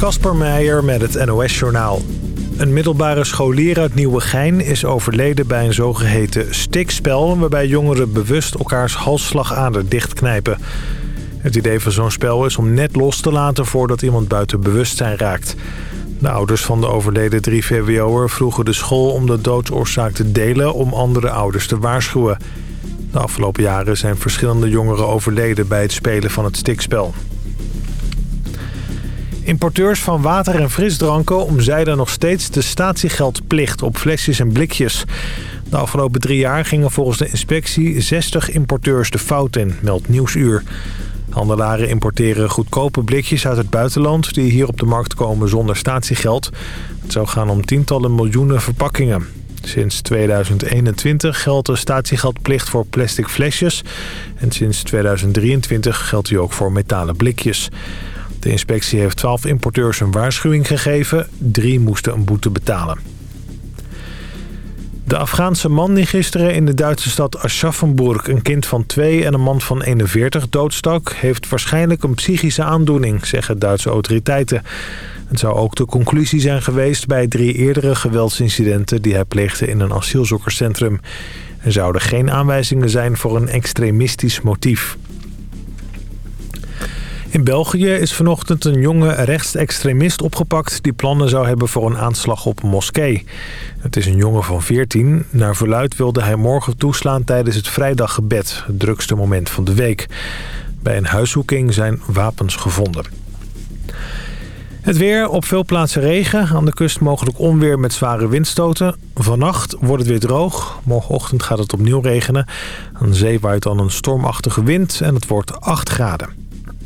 Kasper Meijer met het NOS-journaal. Een middelbare scholier uit Nieuwegein is overleden bij een zogeheten stikspel... waarbij jongeren bewust elkaars halsslagader dichtknijpen. Het idee van zo'n spel is om net los te laten voordat iemand buiten bewustzijn raakt. De ouders van de overleden 3 VWO'er vroegen de school om de doodsoorzaak te delen... om andere ouders te waarschuwen. De afgelopen jaren zijn verschillende jongeren overleden bij het spelen van het stikspel. Importeurs van water en frisdranken omzeilen nog steeds de statiegeldplicht op flesjes en blikjes. De afgelopen drie jaar gingen volgens de inspectie 60 importeurs de fout in, meldt Nieuwsuur. Handelaren importeren goedkope blikjes uit het buitenland... die hier op de markt komen zonder statiegeld. Het zou gaan om tientallen miljoenen verpakkingen. Sinds 2021 geldt de statiegeldplicht voor plastic flesjes... en sinds 2023 geldt die ook voor metalen blikjes. De inspectie heeft 12 importeurs een waarschuwing gegeven. Drie moesten een boete betalen. De Afghaanse man die gisteren in de Duitse stad Aschaffenburg... een kind van 2 en een man van 41 doodstak... heeft waarschijnlijk een psychische aandoening, zeggen Duitse autoriteiten. Het zou ook de conclusie zijn geweest bij drie eerdere geweldsincidenten... die hij pleegde in een asielzoekerscentrum. Er zouden geen aanwijzingen zijn voor een extremistisch motief. In België is vanochtend een jonge rechtsextremist opgepakt... die plannen zou hebben voor een aanslag op een moskee. Het is een jongen van 14. Naar verluid wilde hij morgen toeslaan tijdens het vrijdaggebed... het drukste moment van de week. Bij een huiszoeking zijn wapens gevonden. Het weer, op veel plaatsen regen. Aan de kust mogelijk onweer met zware windstoten. Vannacht wordt het weer droog. Morgenochtend gaat het opnieuw regenen. Aan zee waait dan een stormachtige wind en het wordt 8 graden.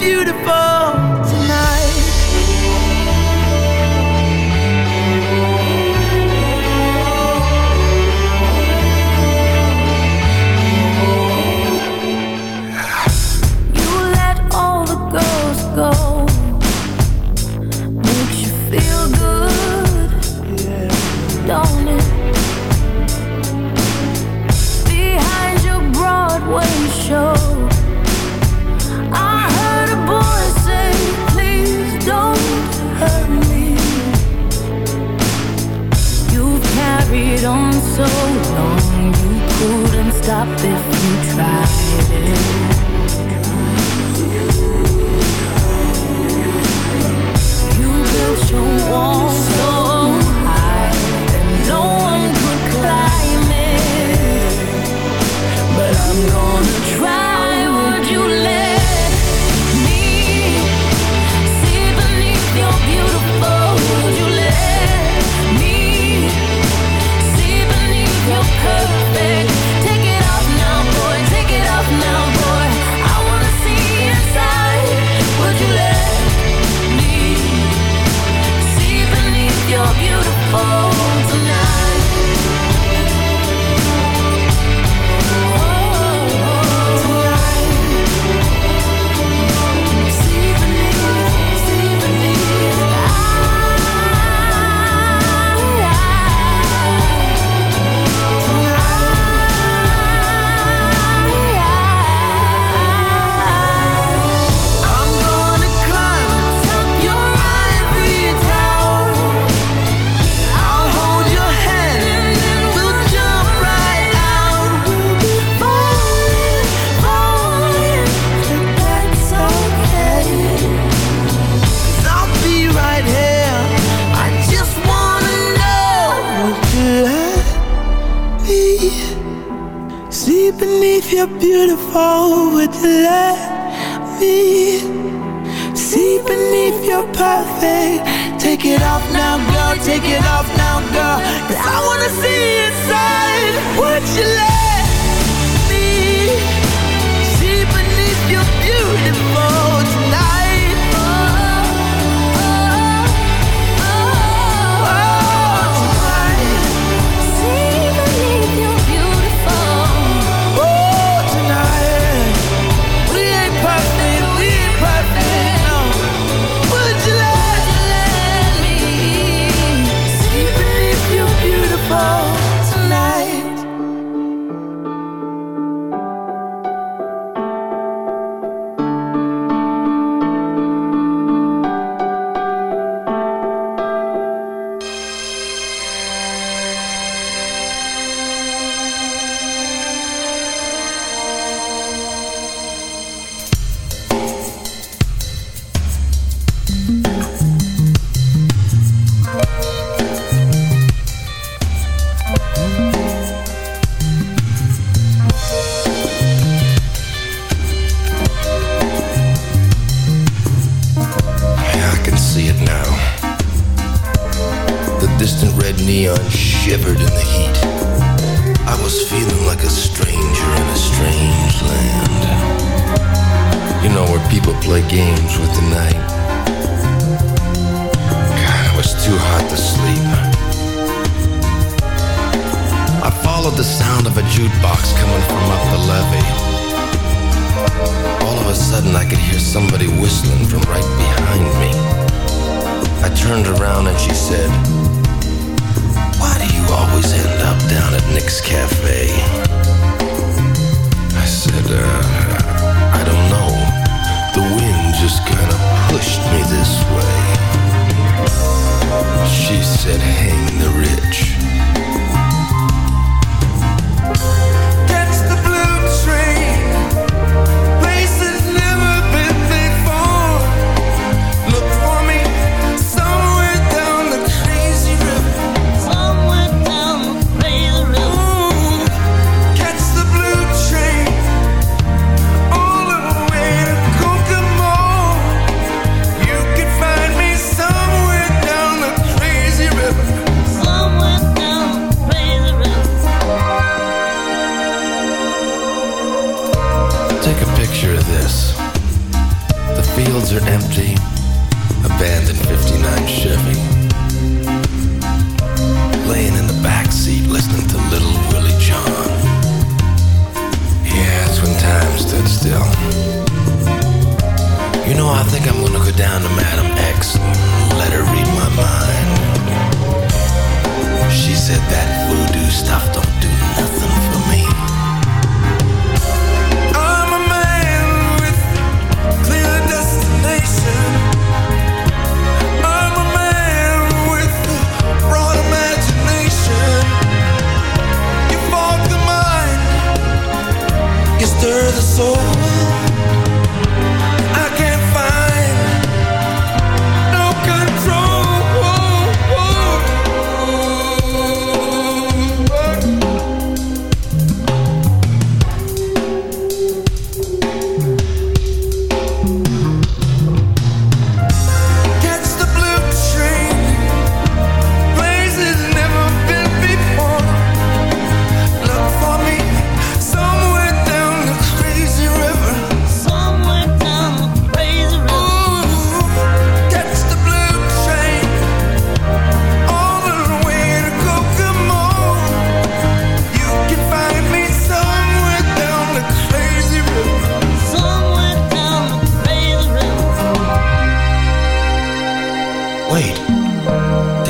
beautiful. stop if you try it. You built your walls.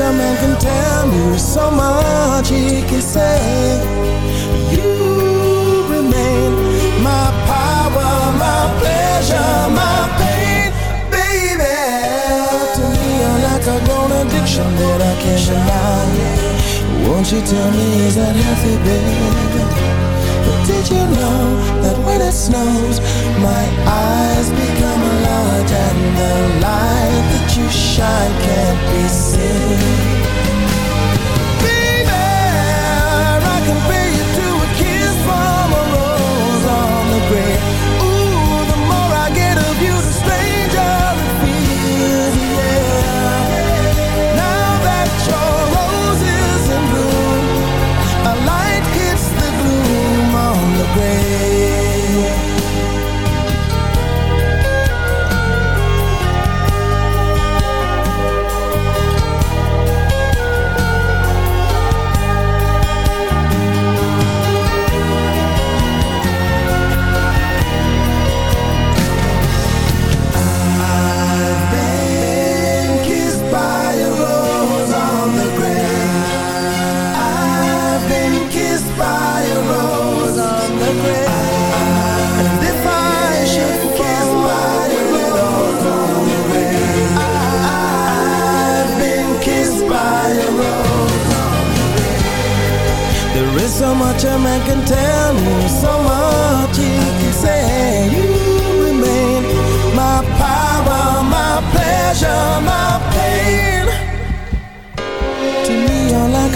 a man can tell you so much he can say. You remain my power, my pleasure, my pain, baby. To me, you're like a grown addiction that I can't deny. Won't you tell me, is that healthy, baby? Did you know that when it snows, my eyes become a lot and the light that you shine can't be seen? much a man can tell me, so much he can say. You remain my power, my pleasure, my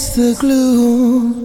It's the glue.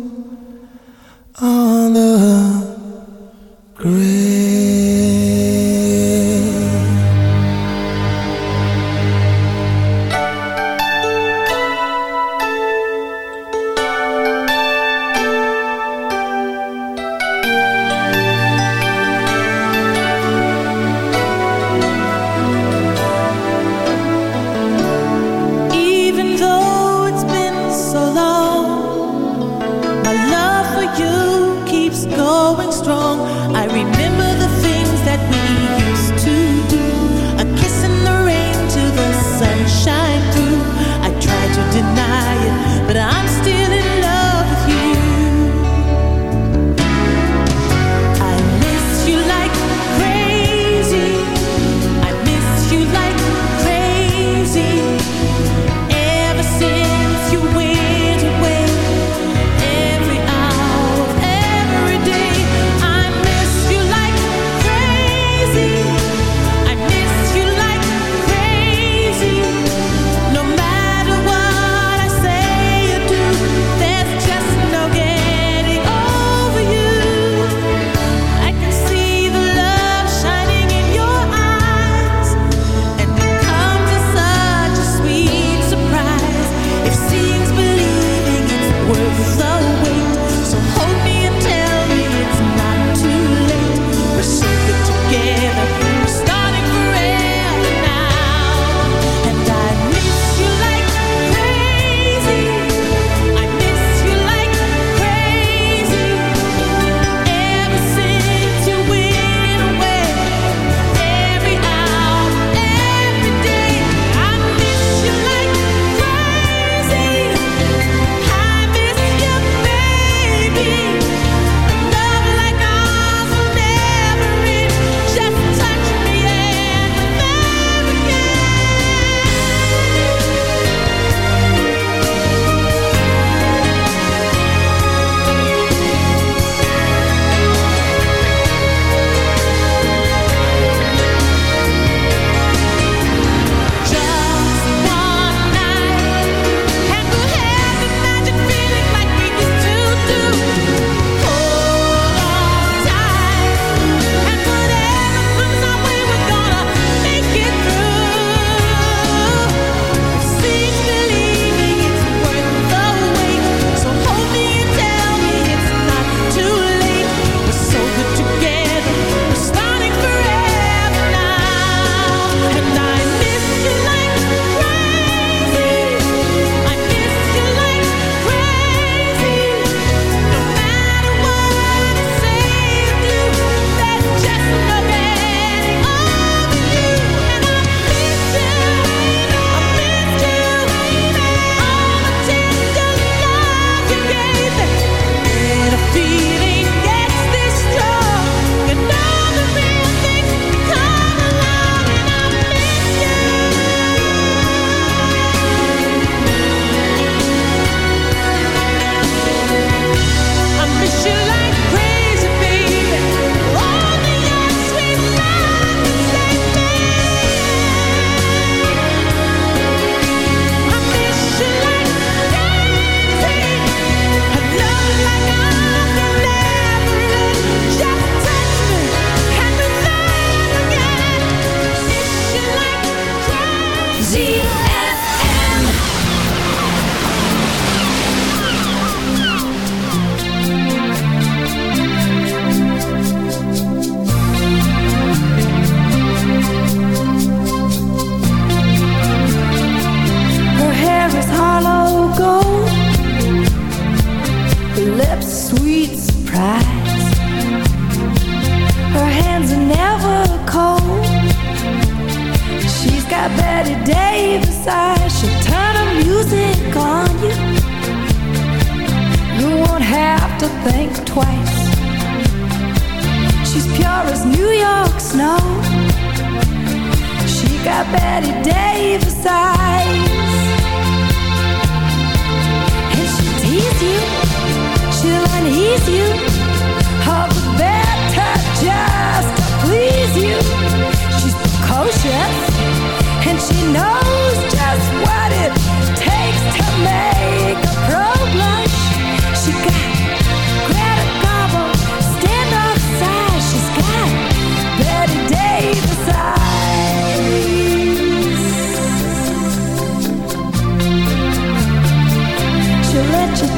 to think twice. She's pure as New York snow. She got Bette Davis eyes. And she'll tease you. She'll unease you. All the better just to please you. She's precocious. And she knows just what it takes to make a pro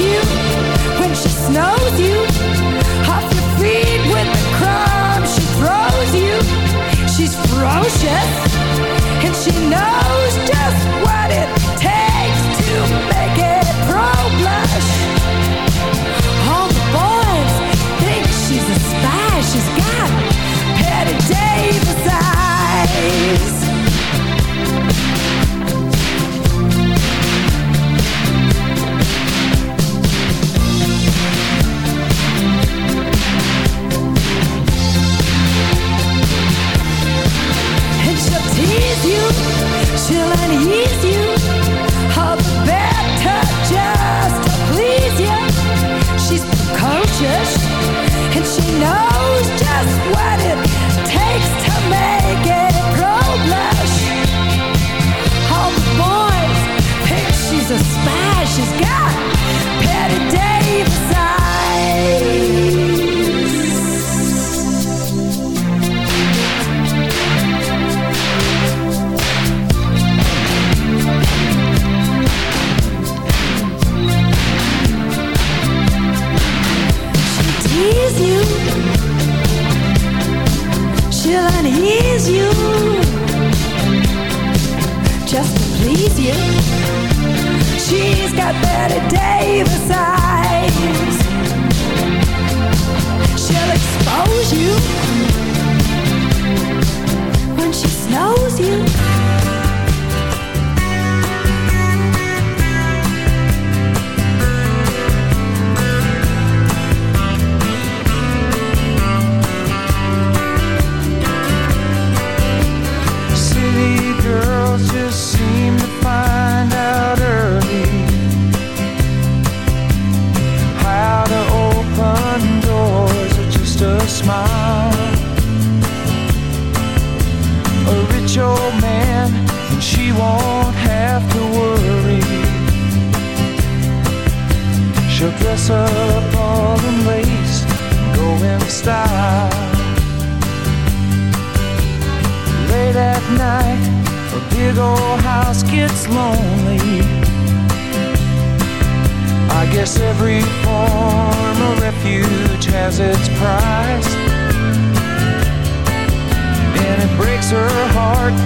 you when she you. Off with the crumbs she throws you. She's ferocious and she knows just what your house gets lonely. I guess every form of refuge has its price. And it breaks her heart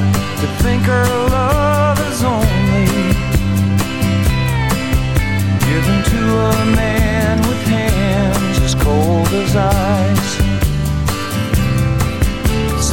to think her love is only given to a man with hands as cold as ice.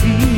see.